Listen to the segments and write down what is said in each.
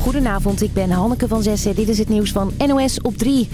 Goedenavond, ik ben Hanneke van Zessen. Dit is het nieuws van NOS op 3.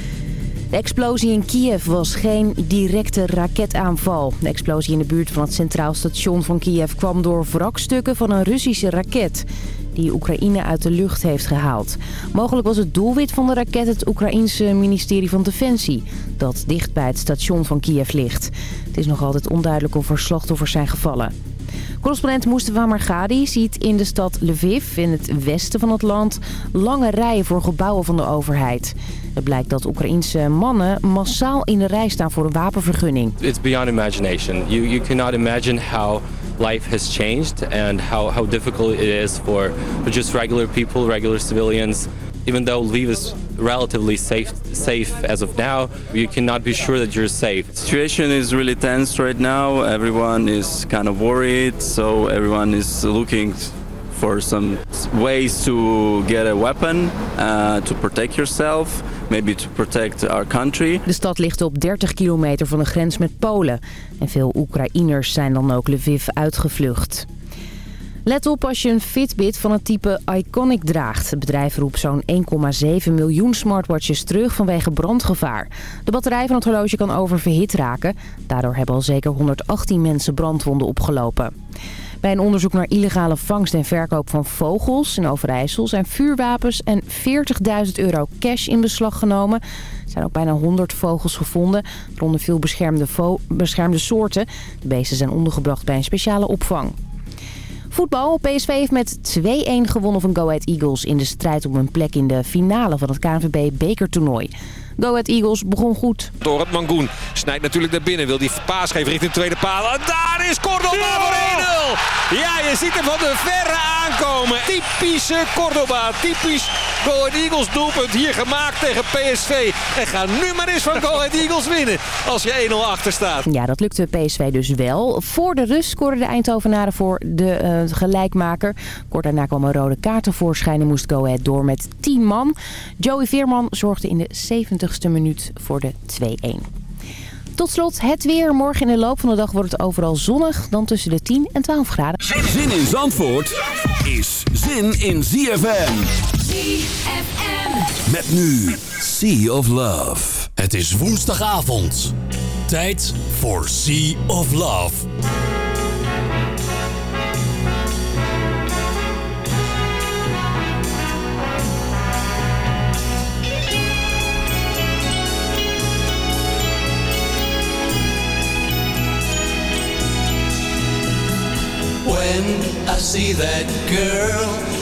De explosie in Kiev was geen directe raketaanval. De explosie in de buurt van het centraal station van Kiev kwam door wrakstukken van een Russische raket die Oekraïne uit de lucht heeft gehaald. Mogelijk was het doelwit van de raket het Oekraïense ministerie van Defensie... dat dicht bij het station van Kiev ligt. Het is nog altijd onduidelijk of er slachtoffers zijn gevallen. Correspondent Mustafa Margadi ziet in de stad Lviv, in het westen van het land, lange rijen voor gebouwen van de overheid. Het blijkt dat Oekraïense mannen massaal in de rij staan voor een wapenvergunning. It's beyond imagination. You, you cannot imagine how life has changed and how, how difficult it is for, for just regular people, regular civilians. Even though Lviv is relatively safe, safe as of now, you cannot be sure that you're safe. The situation is really tense right now. Everyone is kind of worried, so everyone is looking for some ways to get a weapon uh, to protect yourself, maybe to protect our country. De stad ligt op 30 kilometer van de grens met Polen. En veel Oekraïners zijn dan ook Lviv uitgevlucht. Let op als je een Fitbit van het type Iconic draagt. Het bedrijf roept zo'n 1,7 miljoen smartwatches terug vanwege brandgevaar. De batterij van het horloge kan oververhit raken. Daardoor hebben al zeker 118 mensen brandwonden opgelopen. Bij een onderzoek naar illegale vangst en verkoop van vogels in Overijssel... zijn vuurwapens en 40.000 euro cash in beslag genomen. Er zijn ook bijna 100 vogels gevonden, waaronder veel beschermde, beschermde soorten. De beesten zijn ondergebracht bij een speciale opvang. Voetbal. PSV heeft met 2-1 gewonnen van Go Ahead Eagles in de strijd om een plek in de finale van het KNVB bekertoernooi. Go Ahead Eagles begon goed. Door het Mangoen snijdt natuurlijk naar binnen. Wil die paas geven richting de tweede paal. En daar is Cordoba voor 1-0. Ja, je ziet hem van de verre aankomen. Typische Cordoba. Typisch Go Ahead Eagles doelpunt. Hier gemaakt tegen PSV. En ga nu maar eens van Go Ahead Eagles winnen. Als je 1-0 achter staat. Ja, dat lukte PSV dus wel. Voor de rust scoorden de Eindhovenaren voor de uh, gelijkmaker. Kort daarna kwam een rode kaart tevoorschijn en moest Go Ahead door met 10 man. Joey Veerman zorgde in de 70ste minuut voor de 2-1. Tot slot het weer. Morgen in de loop van de dag wordt het overal zonnig. Dan tussen de 10 en 12 graden. Zin in Zandvoort is zin in ZFM. ZFM. Met nu Sea of Love. Het is woensdagavond. Tijd voor Sea of Love. When I see that girl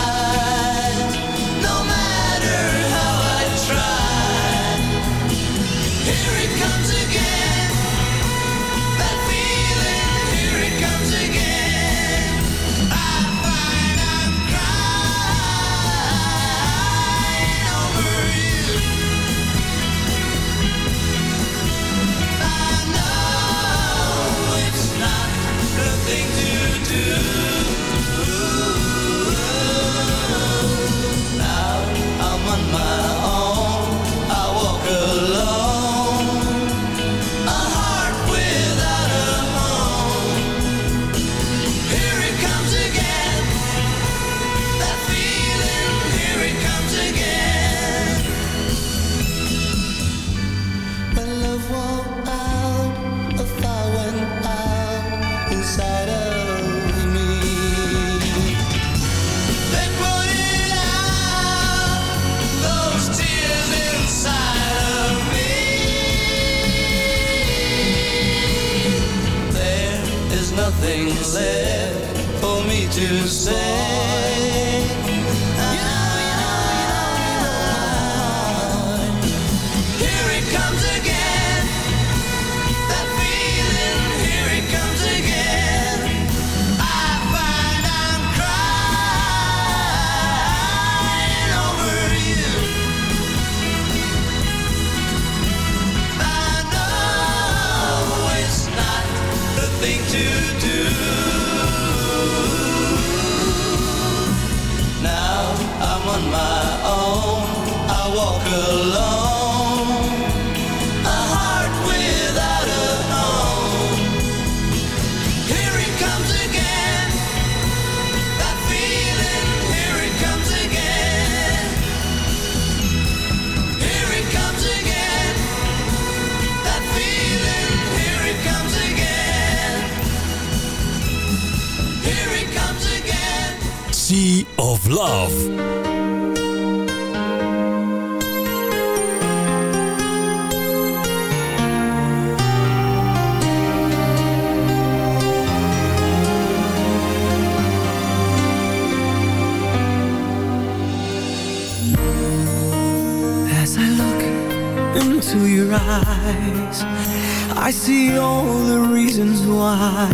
why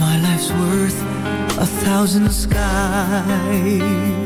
my life's worth a thousand skies.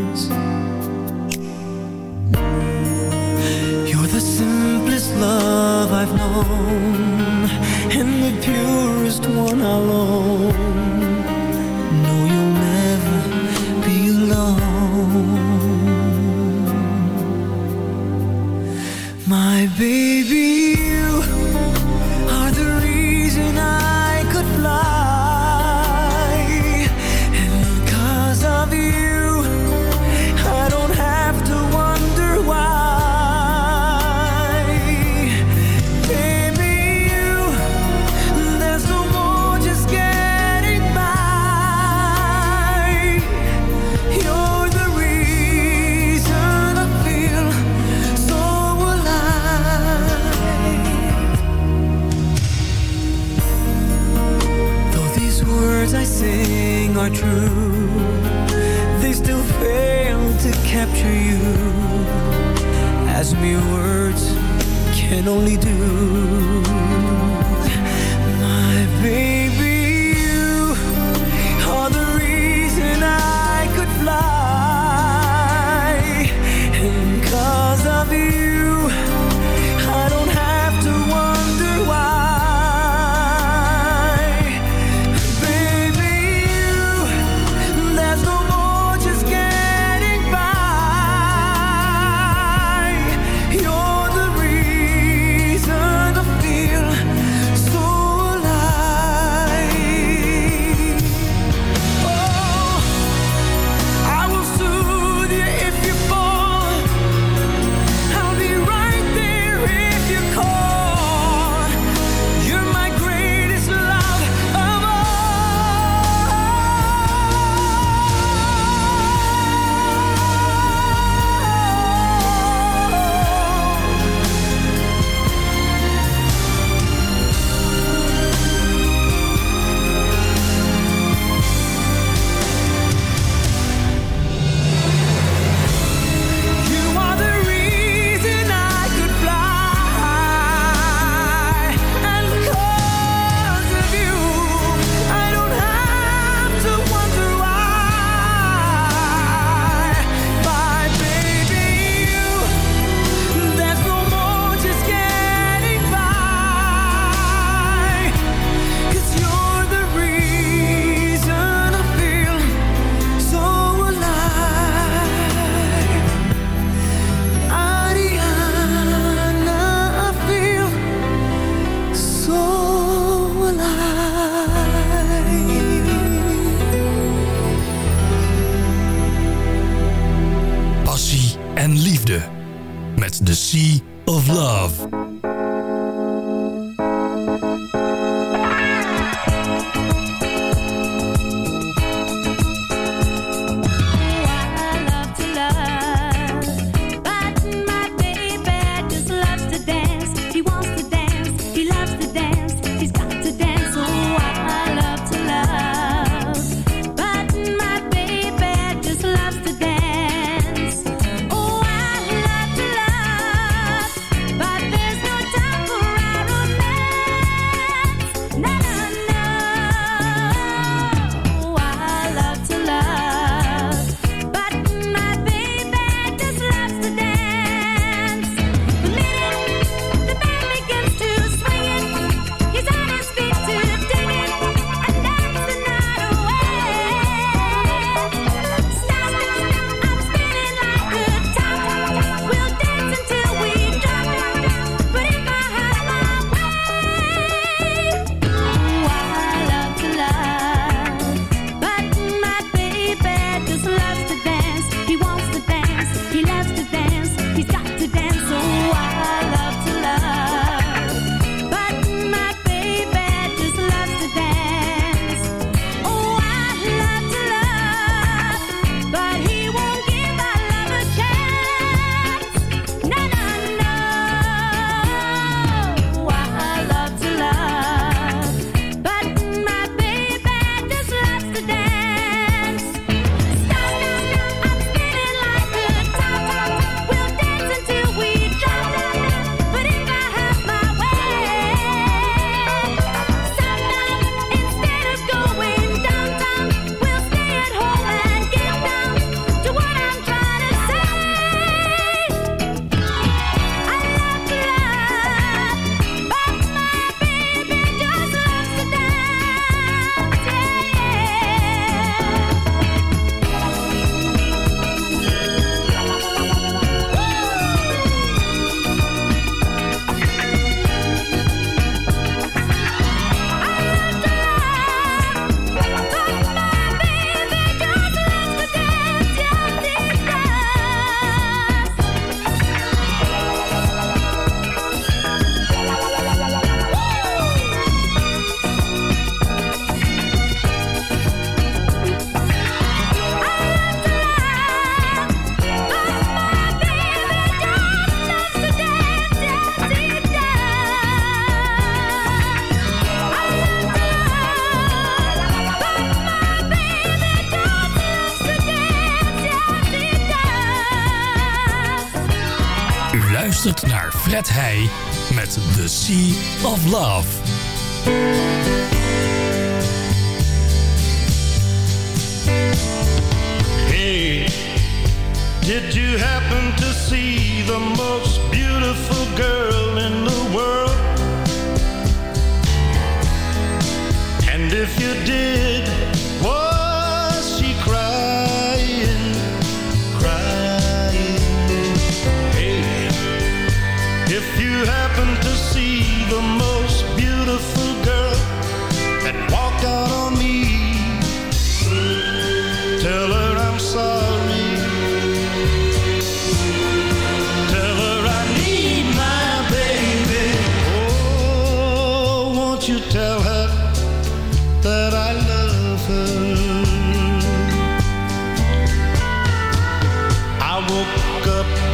Sea of Love.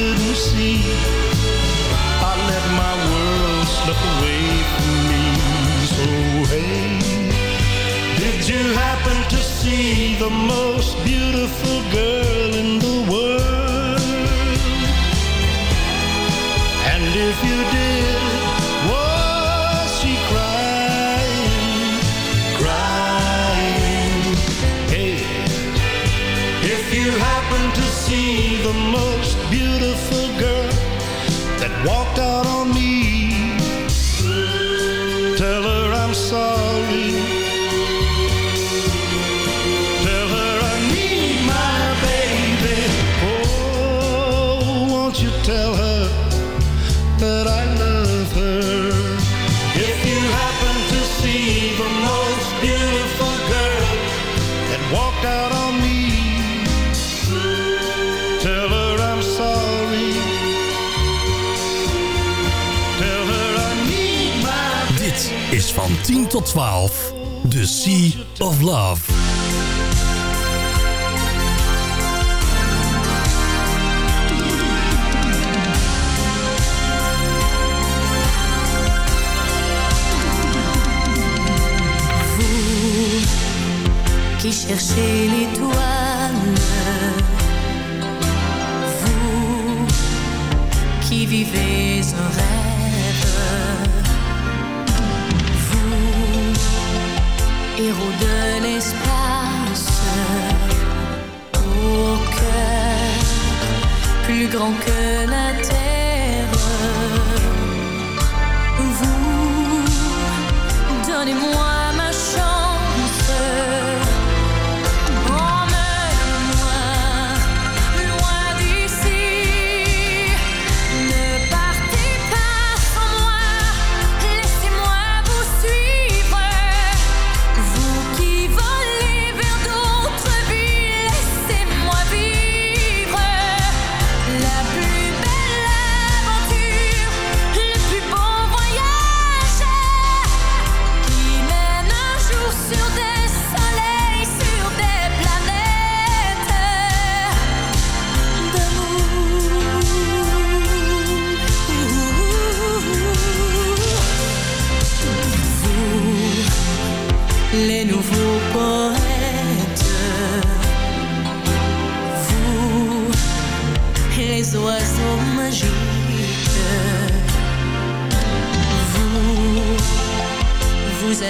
couldn't see. I let my world slip away from me. So hey. Did you happen to see the most beautiful girl in the world? And if you did, see the most beautiful girl that walked out on me, tot 12. The Sea of Love. Qui cherchez l'étoile, vous qui vivez un rêve, héros de l'espace, au cœur plus grand que la terre,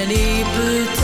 many blue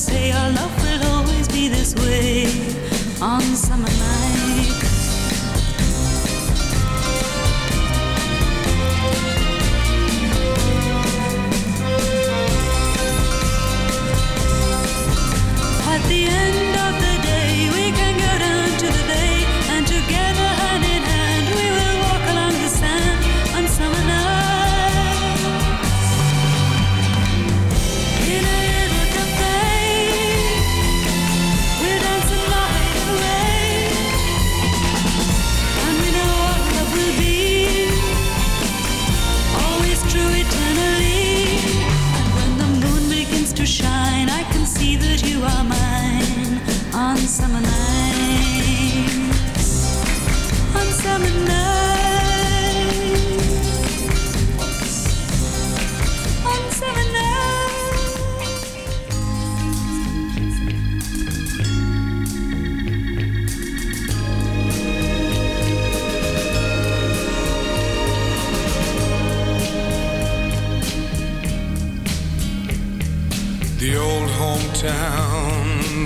say our love will always be this way on summer nights.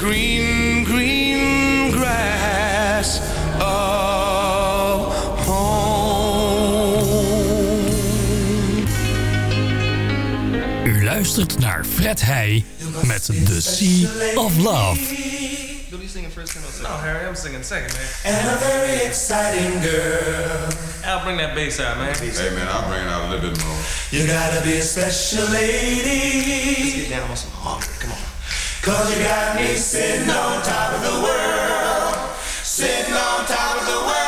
green, green grass of home. U luistert naar Fred Heij met The Sea of Love. Singing first and? No, Harry, I'm singing second, man. And a very exciting girl. I'll bring that bass out, man. Hey man, I'll bring it out a little bit more. You gotta be a special lady. Let's get down on some harmony. Come on. Cause you got me sitting on top of the world. Sitting on top of the world.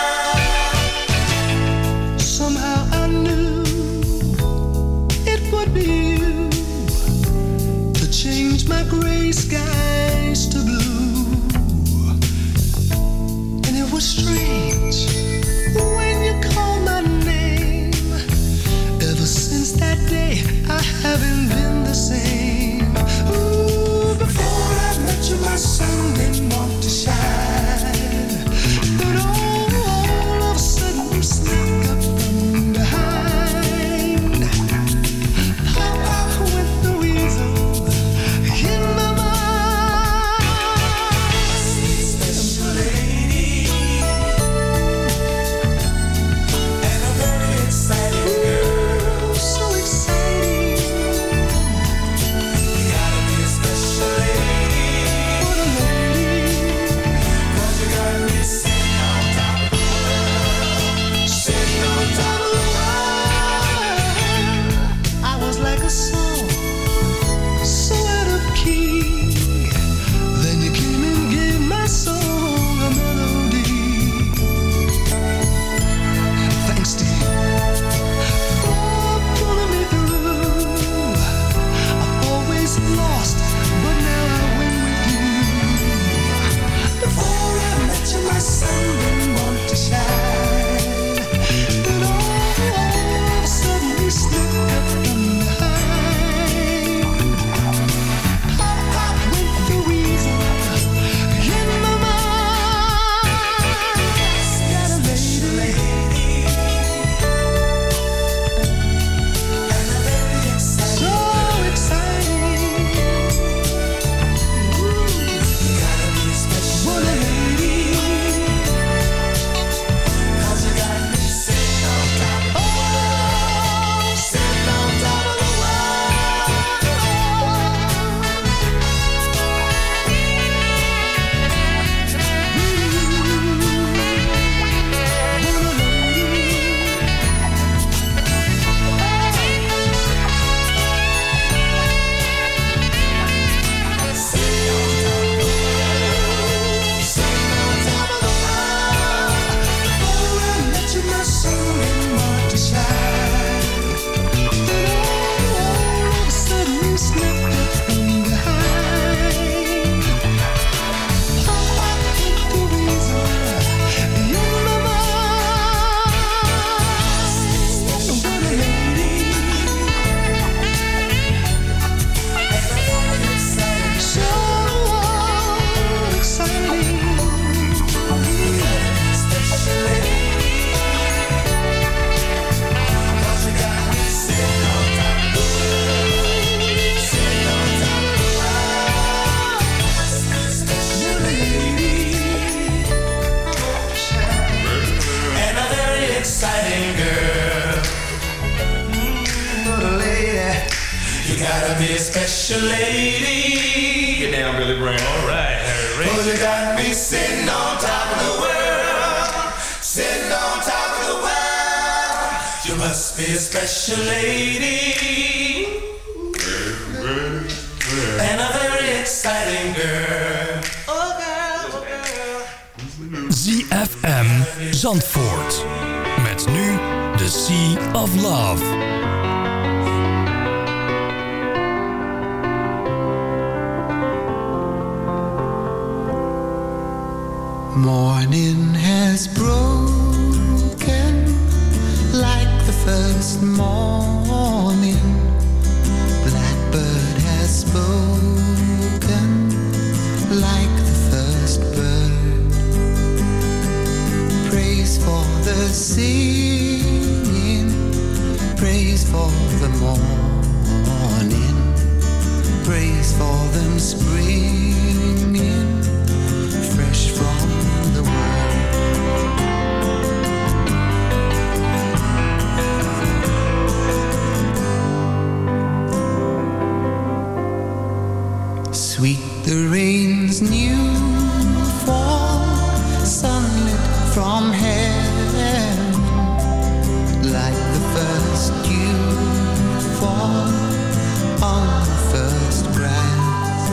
on the first grass.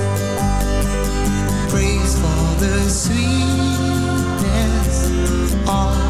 Praise for the sweetness of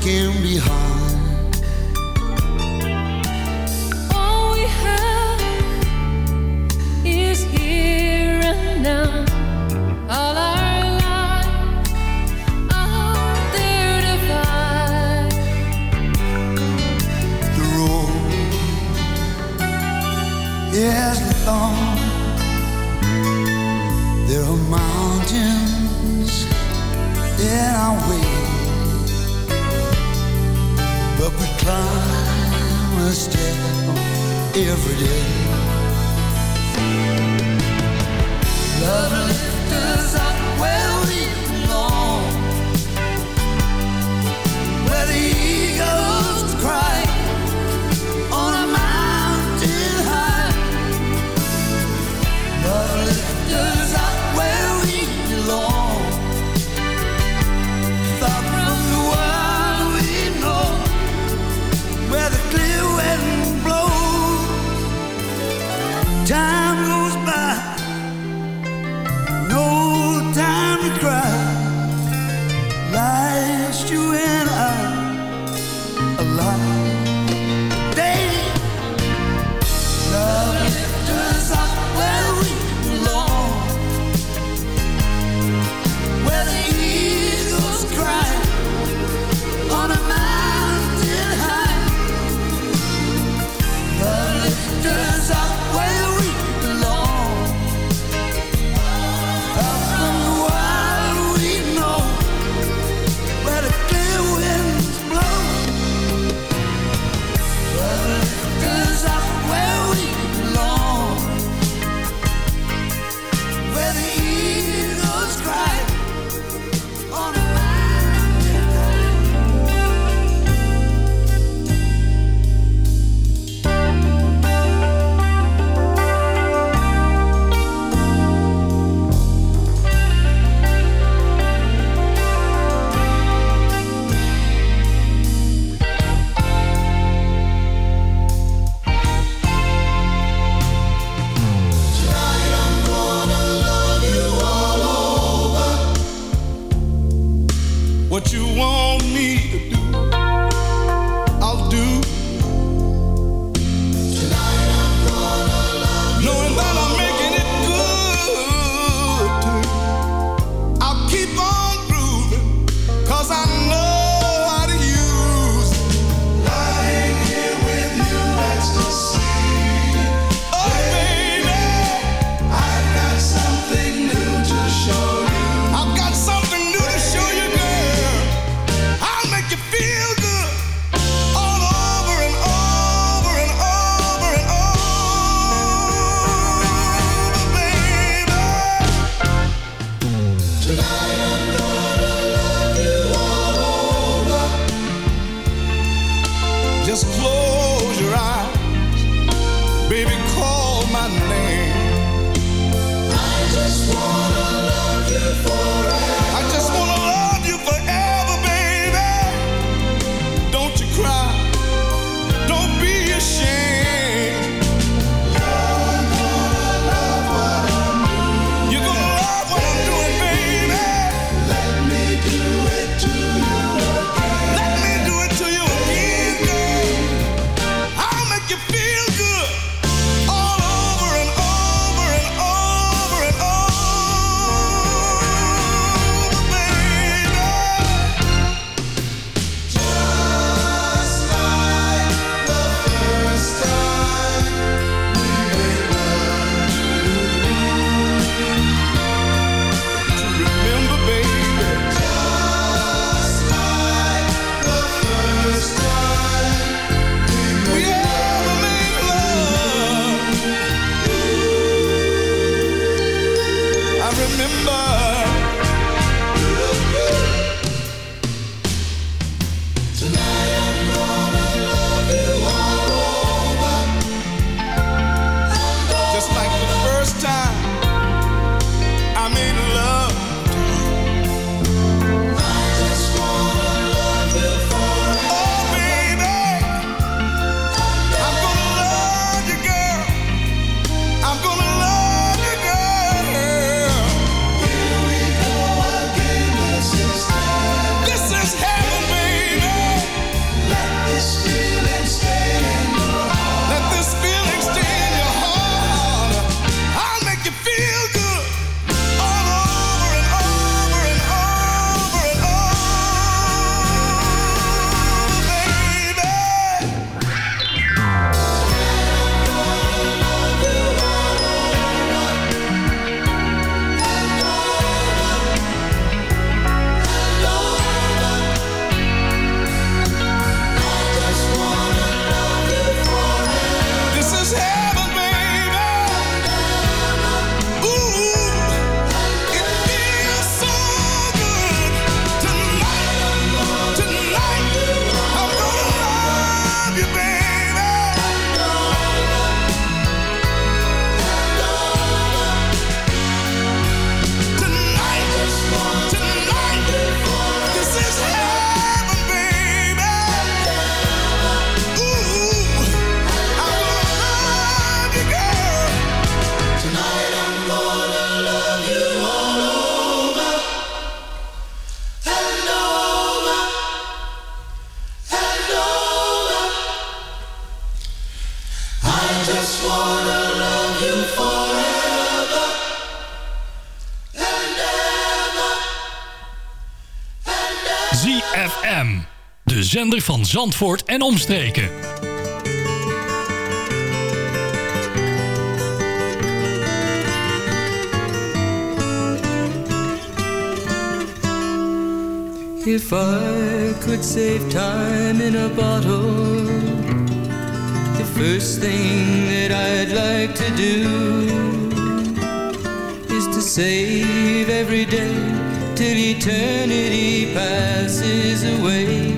can be hard. Zandvoort en omstreken. If I could save time in a bottle, the first thing that I'd like to do is to save every day till eternity passes away,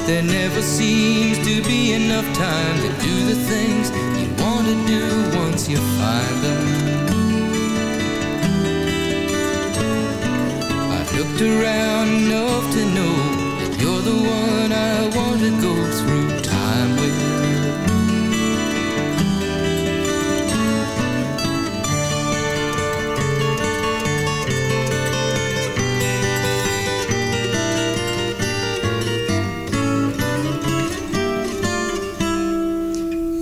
But there never seems to be enough time to do the things you want to do once you find them. I've looked around enough to know that you're the one I want to go through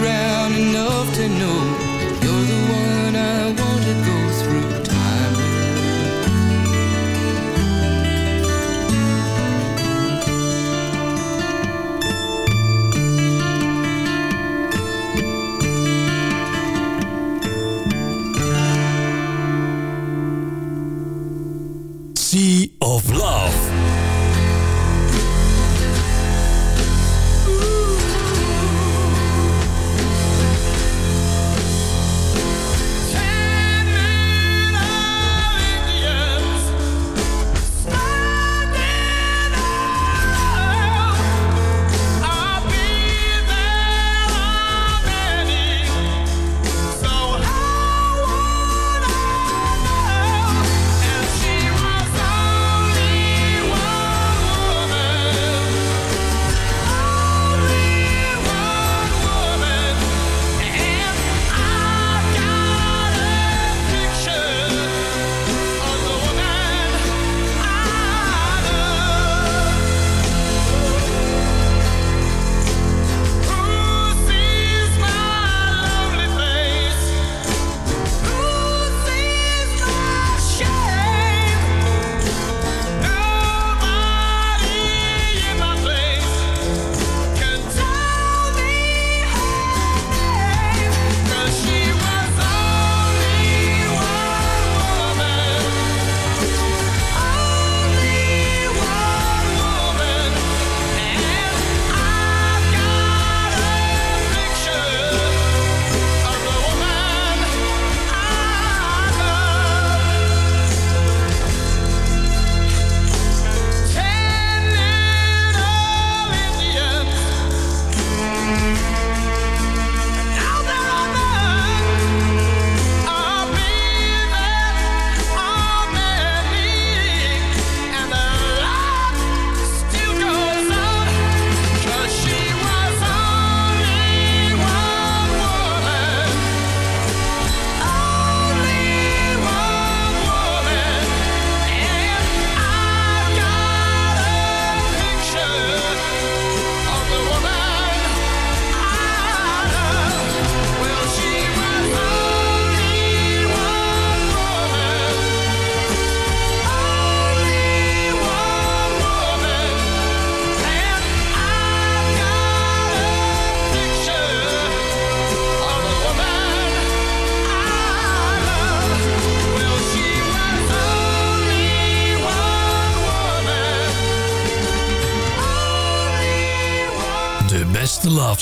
Around enough to know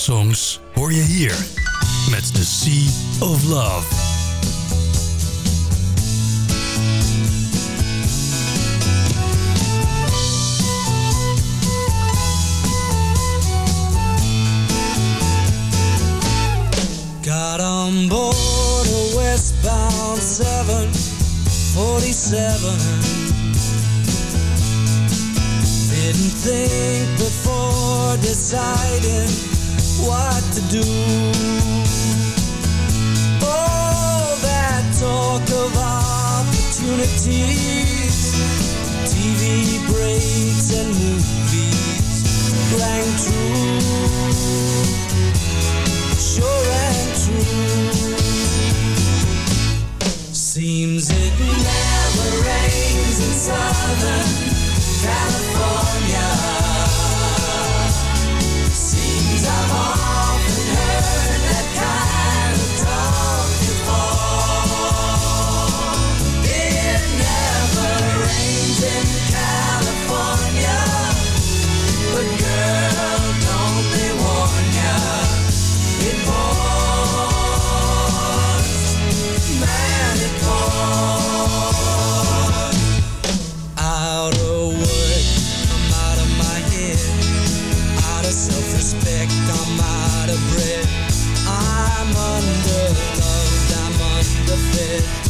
Songs hoor je hier met The Sea of Love. Got on board a westbound 747. Didn't think before deciding what to do. All that talk of opportunities, TV breaks and movies rang true sure and true. Seems it never rains in Southern I'm underfed.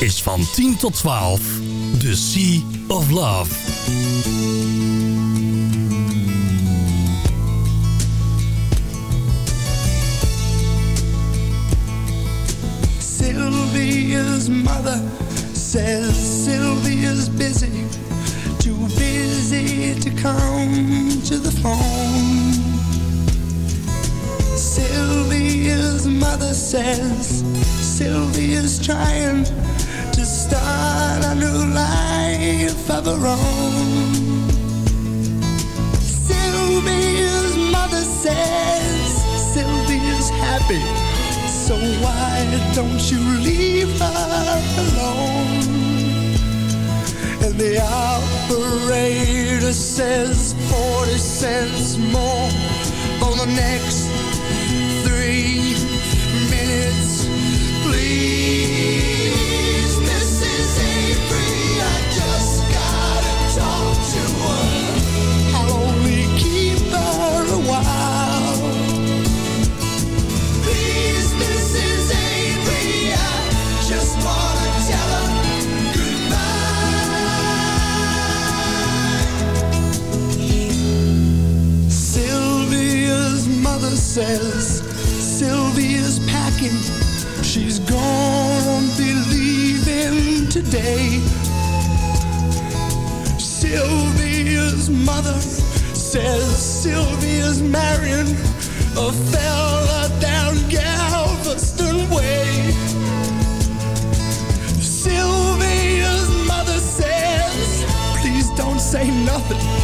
Is van 10 tot 12 The Sea of Love. Sylvia's mother says Sylvia's busy, too busy to come to the phone. Sylvia's mother says Sylvia's trying start a new life of her own. Sylvia's mother says Sylvia's happy, so why don't you leave her alone? And the operator says 40 cents more for the next three says Sylvia's packing. She's gonna be leaving today. Sylvia's mother says Sylvia's marrying a fella down Galveston Way. Sylvia's mother says, please don't say nothing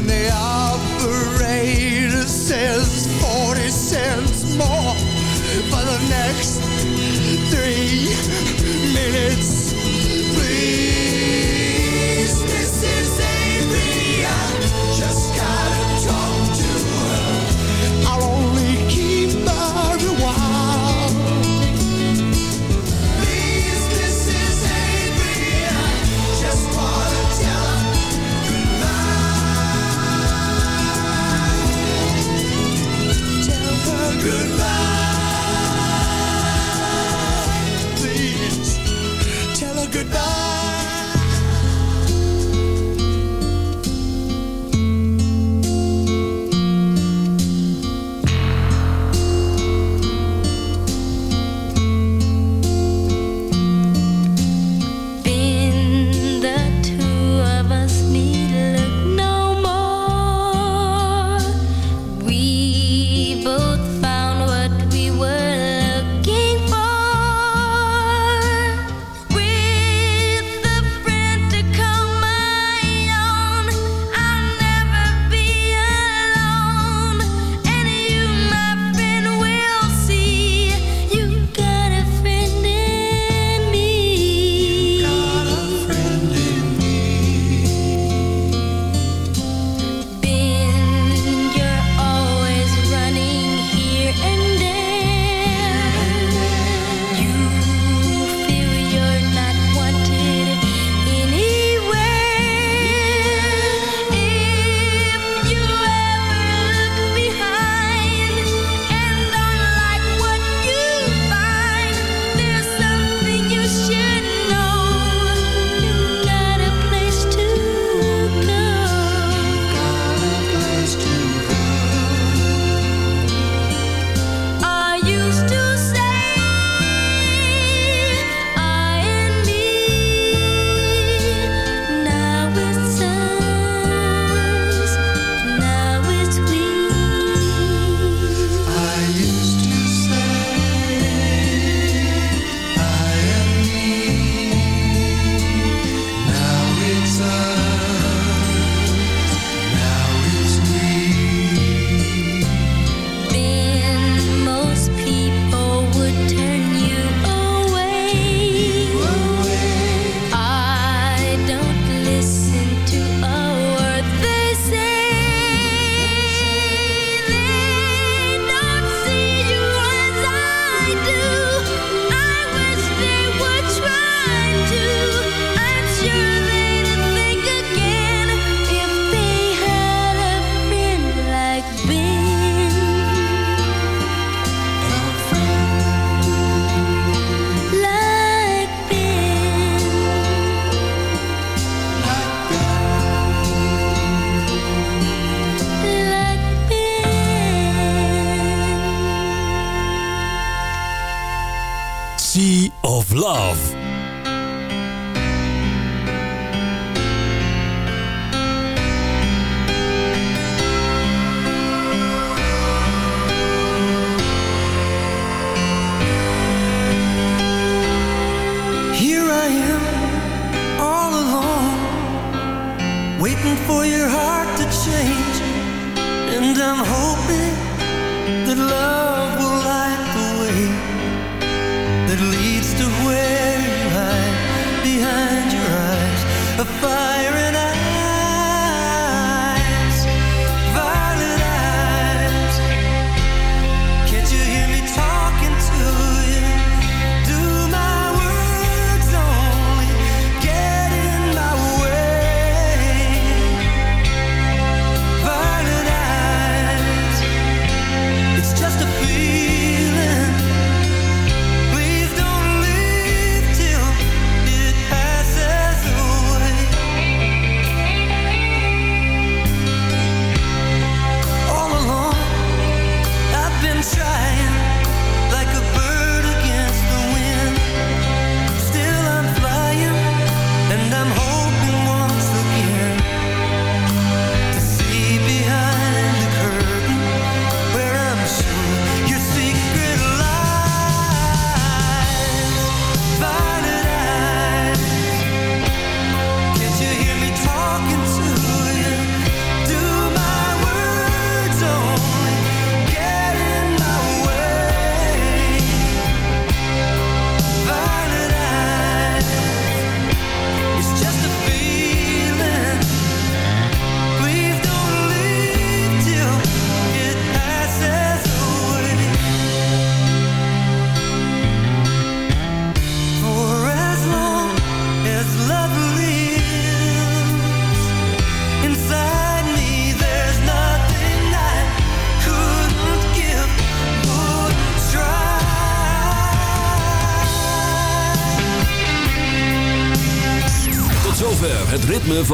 And the operator says 40 cents more for the next three minutes. Please, Mrs. Avery, I just gotta talk